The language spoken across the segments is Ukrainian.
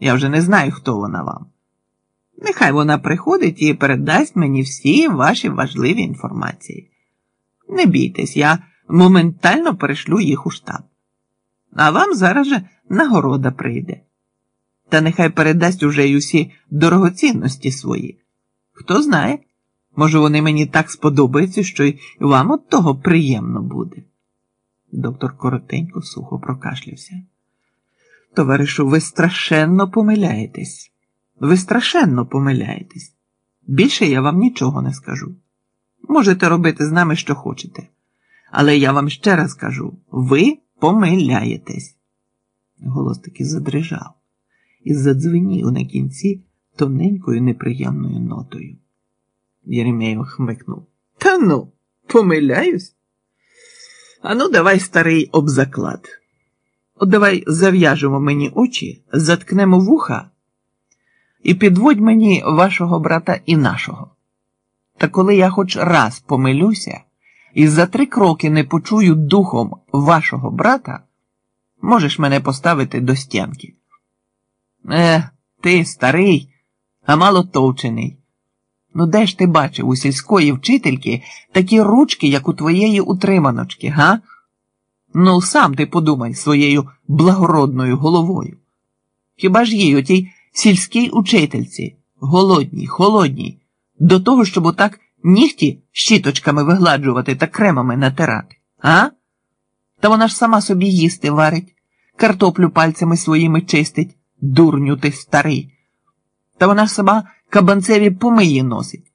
Я вже не знаю, хто вона вам. Нехай вона приходить і передасть мені всі ваші важливі інформації. Не бійтесь, я моментально перешлю їх у штаб. А вам зараз же нагорода прийде. Та нехай передасть уже й усі дорогоцінності свої. Хто знає, може, вони мені так сподобаються, що й вам от того приємно буде. Доктор коротенько сухо прокашлявся. Товаришу, ви страшенно помиляєтесь. Ви страшенно помиляєтесь. Більше я вам нічого не скажу. Можете робити з нами, що хочете. Але я вам ще раз кажу: ви помиляєтесь. Голос таки задрижав і задзвенів на кінці тоненькою неприємною нотою. Єремєєв хмикнув. Та ну, помиляюсь? Ану, давай старий об заклад. От давай зав'яжемо мені очі, заткнемо вуха і підводь мені вашого брата і нашого. Та коли я хоч раз помилюся і за три кроки не почую духом вашого брата, можеш мене поставити до стінки. Е, ти старий, а мало товчений. Ну, де ж ти бачив у сільської вчительки такі ручки, як у твоєї утриманочки, га? Ну, сам ти подумай своєю благородною головою. Хіба ж їй отій сільській учительці, голодній, холодній, до того, щоб отак нігті щіточками вигладжувати та кремами натирати, а? Та вона ж сама собі їсти варить, картоплю пальцями своїми чистить, дурню ти старий. Та вона ж сама кабанцеві помиї носить.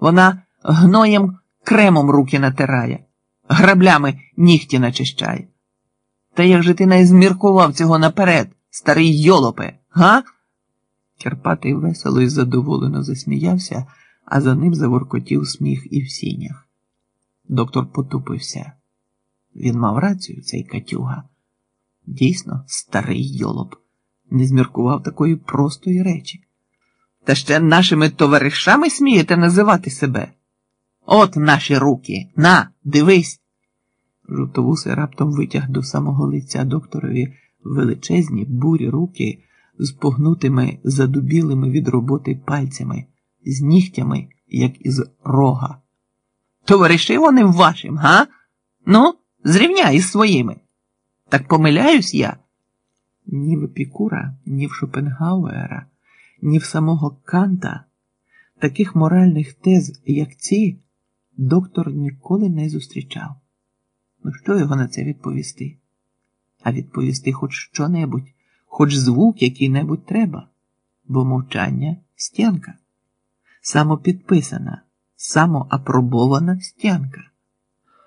Вона гноєм кремом руки натирає, граблями нігті начищає. Та як же ти не зміркував цього наперед, старий йолопе, га? Керпатий весело і задоволено засміявся, а за ним заворкотів сміх і в сінях. Доктор потупився. Він мав рацію, цей Катюга. Дійсно, старий йолоп, не зміркував такої простої речі. Та ще нашими товаришами смієте називати себе. От наші руки. На, дивись. Жовтовусий раптом витяг до самого лиця докторові величезні бурі руки з погнутими задубілими від роботи пальцями, з нігтями, як із рога. Товариші вони вашим, га? Ну, зрівняй із своїми. Так помиляюсь я. Ні в Епікура, ні в Шопенгауера, ні в самого Канта таких моральних тез, як ці, доктор ніколи не зустрічав. Ну, що його на це відповісти? А відповісти хоч що-небудь, хоч звук який-небудь треба, бо мовчання стінка, самопідписана, самоапробована стінка.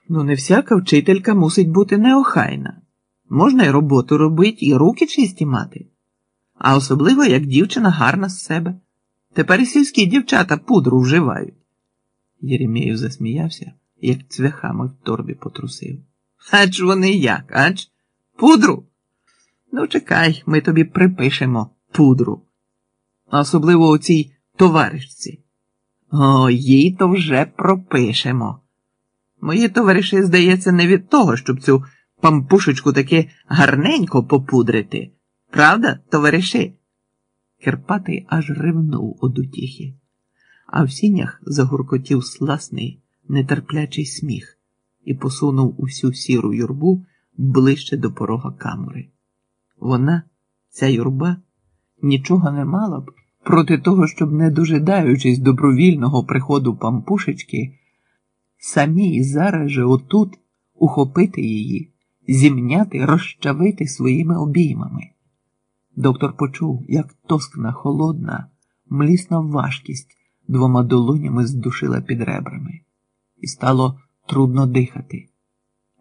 Ну, не всяка вчителька мусить бути неохайна. Можна й роботу робити, і руки чисті мати. А особливо, як дівчина гарна з себе. Тепер і сільські дівчата пудру вживають. Єремєєв засміявся, як цвяхами в торбі потрусив. Ач вони як, ач? Пудру? Ну, чекай, ми тобі припишемо пудру. Особливо у цій товаришці. О, їй то вже пропишемо. Мої товариші, здається, не від того, щоб цю пампушечку таки гарненько попудрити. Правда, товариші? Керпатий аж ревнув од утіхи, а в сінях загуркотів сласний, нетерплячий сміх і посунув усю сіру юрбу ближче до порога камери. Вона, ця юрба, нічого не мала б проти того, щоб, не дожидаючись добровільного приходу пампушечки, самій зараз же отут ухопити її, зімняти, розчавити своїми обіймами. Доктор почув, як тоскна, холодна, млісна важкість двома долонями здушила під ребрами, і стало трудно дихати.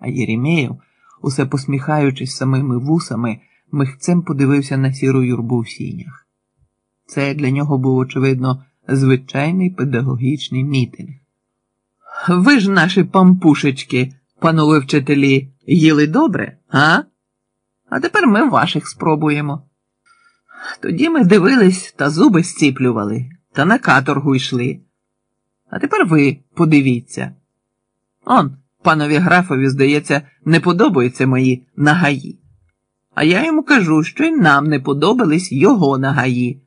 А Єремєєв, усе посміхаючись самими вусами, михцем подивився на сіру юрбу в сінях. Це для нього був, очевидно, звичайний педагогічний мітинг. Ви ж наші пампушечки, панове вчителі, їли добре, а? А тепер ми ваших спробуємо. Тоді ми дивились та зуби зціплювали, та на каторгу йшли. А тепер ви подивіться. Он, панові графові, здається, не подобаються мої нагаї. А я йому кажу, що й нам не подобались його нагаї.